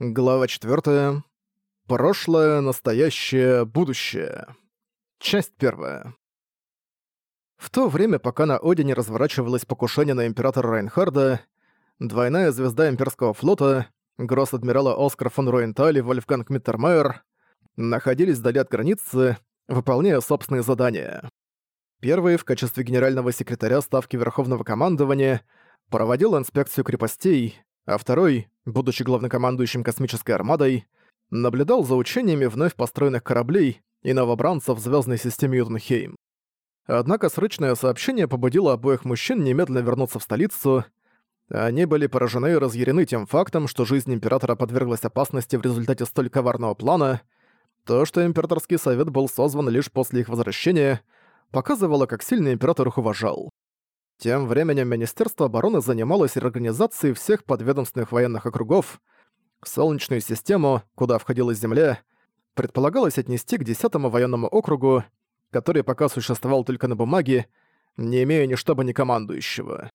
Глава 4. Прошлое, настоящее, будущее. Часть 1. В то время, пока на Одине разворачивалось покушение на императора Райнхарда, двойная звезда имперского флота, гросс-адмирала Оскар фон Роенталь и Вольфганг Миттермайер, находились вдали от границы, выполняя собственные задания. Первый, в качестве генерального секретаря Ставки Верховного Командования, проводил инспекцию крепостей, а второй, будучи главнокомандующим космической армадой, наблюдал за учениями вновь построенных кораблей и новобранцев в звездной системе Юденхейм. Однако срочное сообщение побудило обоих мужчин немедленно вернуться в столицу. Они были поражены и разъярены тем фактом, что жизнь Императора подверглась опасности в результате столь коварного плана. То, что Императорский Совет был созван лишь после их возвращения, показывало, как сильно Император их уважал. Тем временем Министерство обороны занималось организацией всех подведомственных военных округов. Солнечную систему, куда входила Земля, предполагалось отнести к 10-му военному округу, который пока существовал только на бумаге, не имея ни штаба, ни командующего.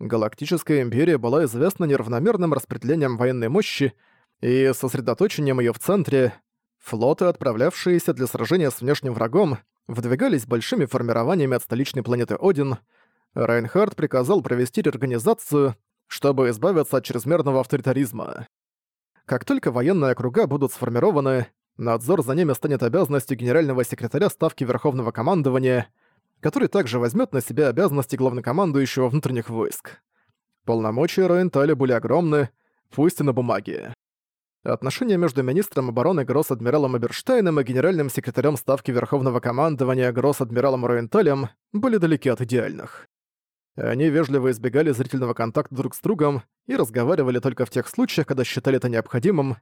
Галактическая империя была известна неравномерным распределением военной мощи и сосредоточением ее в центре. Флоты, отправлявшиеся для сражения с внешним врагом, выдвигались большими формированиями от столичной планеты Один — Райнхард приказал провести реорганизацию, чтобы избавиться от чрезмерного авторитаризма. Как только военные округа будут сформированы, надзор за ними станет обязанностью генерального секретаря Ставки Верховного Командования, который также возьмет на себя обязанности главнокомандующего внутренних войск. Полномочия Роенталя были огромны, пусть и на бумаге. Отношения между министром обороны Гросс-адмиралом Эберштейном и генеральным секретарем Ставки Верховного Командования Гросс-адмиралом Роенталем были далеки от идеальных. Они вежливо избегали зрительного контакта друг с другом и разговаривали только в тех случаях, когда считали это необходимым,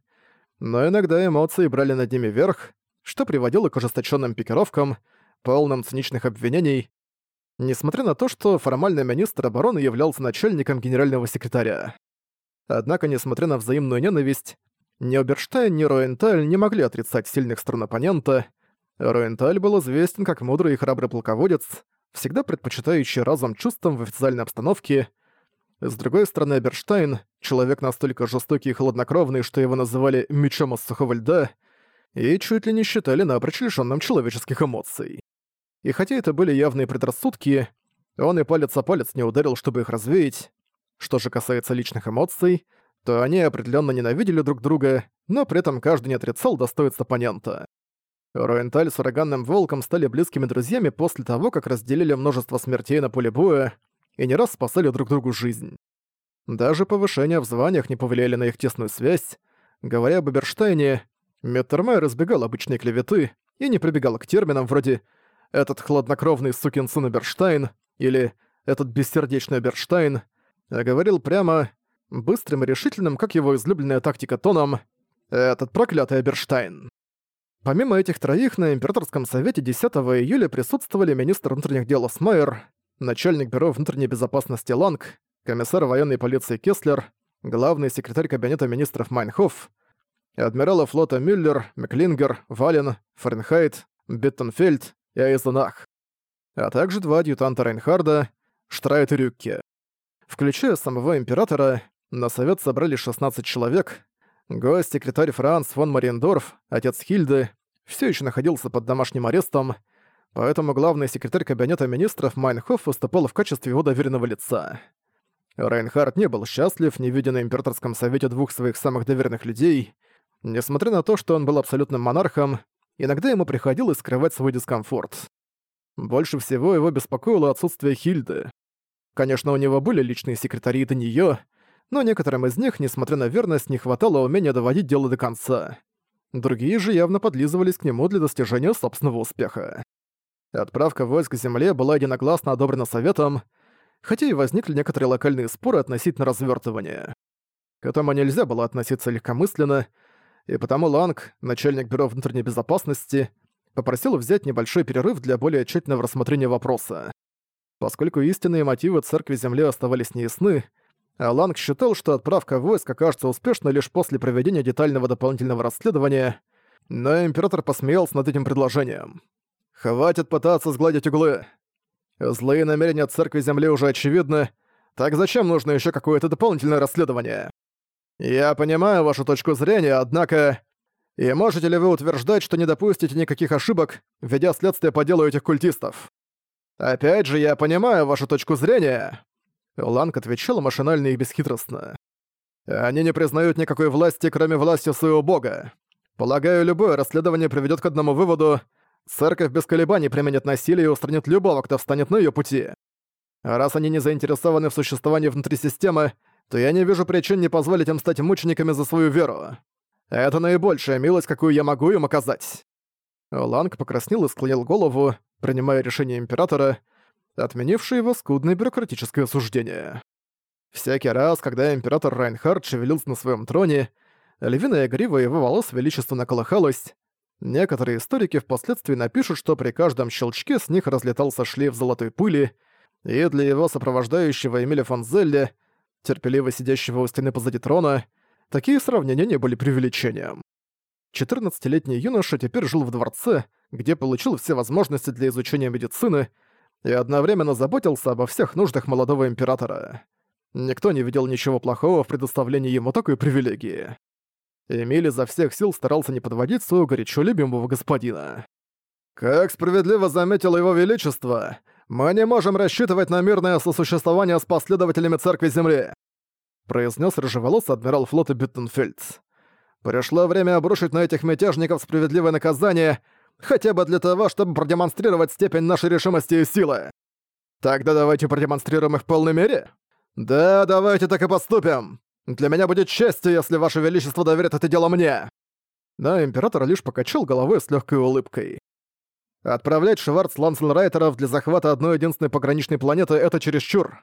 но иногда эмоции брали над ними верх, что приводило к ожесточенным пикировкам, полным циничных обвинений, несмотря на то, что формальный министр обороны являлся начальником генерального секретаря. Однако, несмотря на взаимную ненависть, ни Оберштайн, ни Роенталь не могли отрицать сильных сторон оппонента. Роенталь был известен как мудрый и храбрый полководец, всегда предпочитающий разум чувствам в официальной обстановке. С другой стороны, Эберштайн — человек настолько жестокий и хладнокровный, что его называли «мечом из сухого льда», и чуть ли не считали напрочь лишённым человеческих эмоций. И хотя это были явные предрассудки, он и палец о палец не ударил, чтобы их развеять. Что же касается личных эмоций, то они определенно ненавидели друг друга, но при этом каждый не отрицал достоинства оппонента. Роенталь с ураганным волком стали близкими друзьями после того, как разделили множество смертей на поле боя и не раз спасали друг другу жизнь. Даже повышения в званиях не повлияли на их тесную связь. Говоря об Эберштейне, Меттермайер избегал обычной клеветы и не прибегал к терминам вроде «этот хладнокровный сукин сын Оберштайн» или «этот бессердечный Оберштайн», а говорил прямо, быстрым и решительным, как его излюбленная тактика тоном «этот проклятый Оберштайн». Помимо этих троих, на Императорском совете 10 июля присутствовали министр внутренних дел Осмайер, начальник бюро внутренней безопасности Ланг, комиссар военной полиции Кеслер, главный секретарь кабинета министров Майнхоф, адмиралы флота Мюллер, Меклингер, Вален, Фаренхайт, Биттенфельд и Айзенах, а также два адъютанта Рейнхарда, Штрайт и Рюкке. Включая самого императора, на совет собрали 16 человек, госсекретарь Франц фон Мариендорф, отец Хильды, все еще находился под домашним арестом, поэтому главный секретарь кабинета министров Майнхоф выступал в качестве его доверенного лица. Рейнхард не был счастлив, не видя на императорском совете двух своих самых доверенных людей. Несмотря на то, что он был абсолютным монархом, иногда ему приходилось скрывать свой дискомфорт. Больше всего его беспокоило отсутствие Хильды. Конечно, у него были личные секретари до неё, но некоторым из них, несмотря на верность, не хватало умения доводить дело до конца. Другие же явно подлизывались к нему для достижения собственного успеха. Отправка войск к земле была единогласно одобрена Советом, хотя и возникли некоторые локальные споры относительно развертывания. К этому нельзя было относиться легкомысленно, и потому Ланг, начальник бюро внутренней безопасности, попросил взять небольшой перерыв для более тщательного рассмотрения вопроса. Поскольку истинные мотивы Церкви Земли оставались неясны, а Ланг считал, что отправка войск окажется успешной лишь после проведения детального дополнительного расследования, но император посмеялся над этим предложением. «Хватит пытаться сгладить углы. Злые намерения церкви Земли уже очевидны, так зачем нужно еще какое-то дополнительное расследование?» «Я понимаю вашу точку зрения, однако... И можете ли вы утверждать, что не допустите никаких ошибок, ведя следствие по делу этих культистов? Опять же, я понимаю вашу точку зрения...» Ланг отвечал машинально и бесхитростно. «Они не признают никакой власти, кроме власти своего бога. Полагаю, любое расследование приведет к одному выводу. Церковь без колебаний применит насилие и устранит любого, кто встанет на ее пути. Раз они не заинтересованы в существовании внутри системы, то я не вижу причин не позволить им стать мучениками за свою веру. Это наибольшая милость, какую я могу им оказать». Ланг покраснел и склонил голову, принимая решение Императора, отменившее его скудное бюрократическое суждение. Всякий раз, когда Император Райнхард шевелился на своем троне, львиная грива его волос величественно колыхалась. Некоторые историки впоследствии напишут, что при каждом щелчке с них разлетался шлейф золотой пыли, и для его сопровождающего Эмиля фон Зелля, терпеливо сидящего у стены позади трона, такие сравнения не были преувеличением. 14-летний юноша теперь жил в дворце, где получил все возможности для изучения медицины и одновременно заботился обо всех нуждах молодого императора. Никто не видел ничего плохого в предоставлении ему такой привилегии. Эмиль изо всех сил старался не подводить своего горячо любимого господина. «Как справедливо заметило его величество, мы не можем рассчитывать на мирное сосуществование с последователями Церкви Земли», произнес рыжеволосый адмирал флота Биттенфельд. «Пришло время обрушить на этих мятежников справедливое наказание, хотя бы для того, чтобы продемонстрировать степень нашей решимости и силы. Тогда давайте продемонстрируем их в полной мере. Да, давайте так и поступим. Для меня будет честью, если Ваше Величество доверит это дело мне!» Но император лишь покачал головой с легкой улыбкой. Отправлять Шварц Лансенрайтеров для захвата одной единственной пограничной планеты — это чересчур.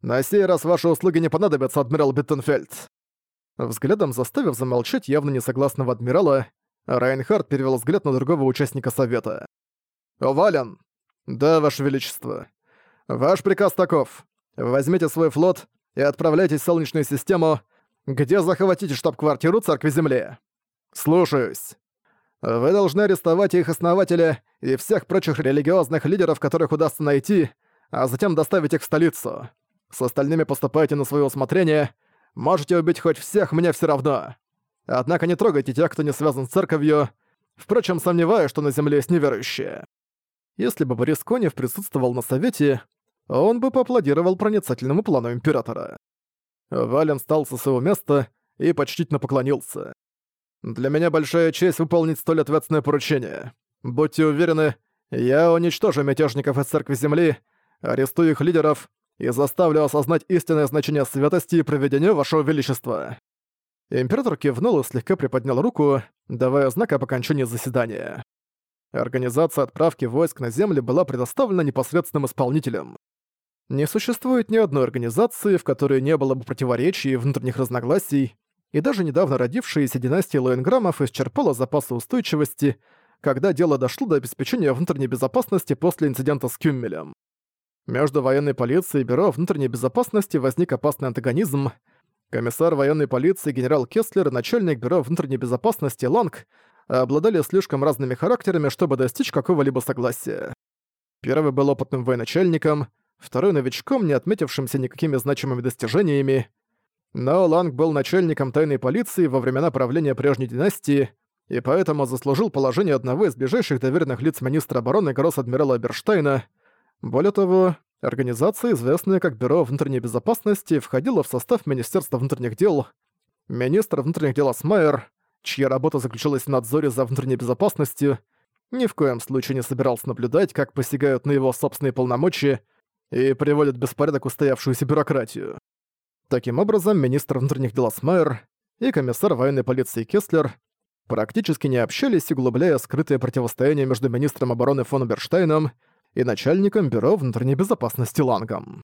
На сей раз ваши услуги не понадобятся, адмирал Биттенфельд. Взглядом заставив замолчать явно несогласного адмирала, Райнхард перевел взгляд на другого участника совета. «Вален!» «Да, ваше величество. Ваш приказ таков. Возьмите свой флот и отправляйтесь в Солнечную систему, где захватите штаб-квартиру Церкви Земли. Слушаюсь. Вы должны арестовать их основателя и всех прочих религиозных лидеров, которых удастся найти, а затем доставить их в столицу. С остальными поступайте на свое усмотрение. Можете убить хоть всех, мне все равно. Однако не трогайте тех, кто не связан с церковью. Впрочем, сомневаюсь, что на Земле есть неверующие. Если бы Борис Конев присутствовал на совете, он бы поаплодировал проницательному плану Императора. Вален встал со своего места и почтительно поклонился. «Для меня большая честь выполнить столь ответственное поручение. Будьте уверены, я уничтожу мятежников из Церкви Земли, арестую их лидеров и заставлю осознать истинное значение святости и проведения Вашего Величества». Император кивнул и слегка приподнял руку, давая знак об окончании заседания. Организация отправки войск на Землю была предоставлена непосредственным исполнителем. Не существует ни одной организации, в которой не было бы противоречий и внутренних разногласий, и даже недавно родившаяся династия Лоенграммов исчерпала запасы устойчивости, когда дело дошло до обеспечения внутренней безопасности после инцидента с Кюммелем. Между военной полицией и Бюро внутренней безопасности возник опасный антагонизм. Комиссар военной полиции генерал Кеслер и начальник Бюро внутренней безопасности Ланг обладали слишком разными характерами, чтобы достичь какого-либо согласия. Первый был опытным военачальником, второй новичком, не отметившимся никакими значимыми достижениями. Но Ланг был начальником тайной полиции во времена правления прежней династии и поэтому заслужил положение одного из ближайших доверенных лиц министра обороны гросс-адмирала Берштейна. Более того, организация, известная как Бюро внутренней безопасности, входила в состав Министерства внутренних дел. Министр внутренних дел Осмайер, чья работа заключалась в надзоре за внутренней безопасностью, ни в коем случае не собирался наблюдать, как посягают на его собственные полномочия и приводят в беспорядок устоявшуюся бюрократию. Таким образом, министр внутренних дел Осмайер и комиссар военной полиции Кеслер практически не общались, углубляя скрытое противостояние между министром обороны фон Оберштайном и начальником Бюро внутренней безопасности Лангом.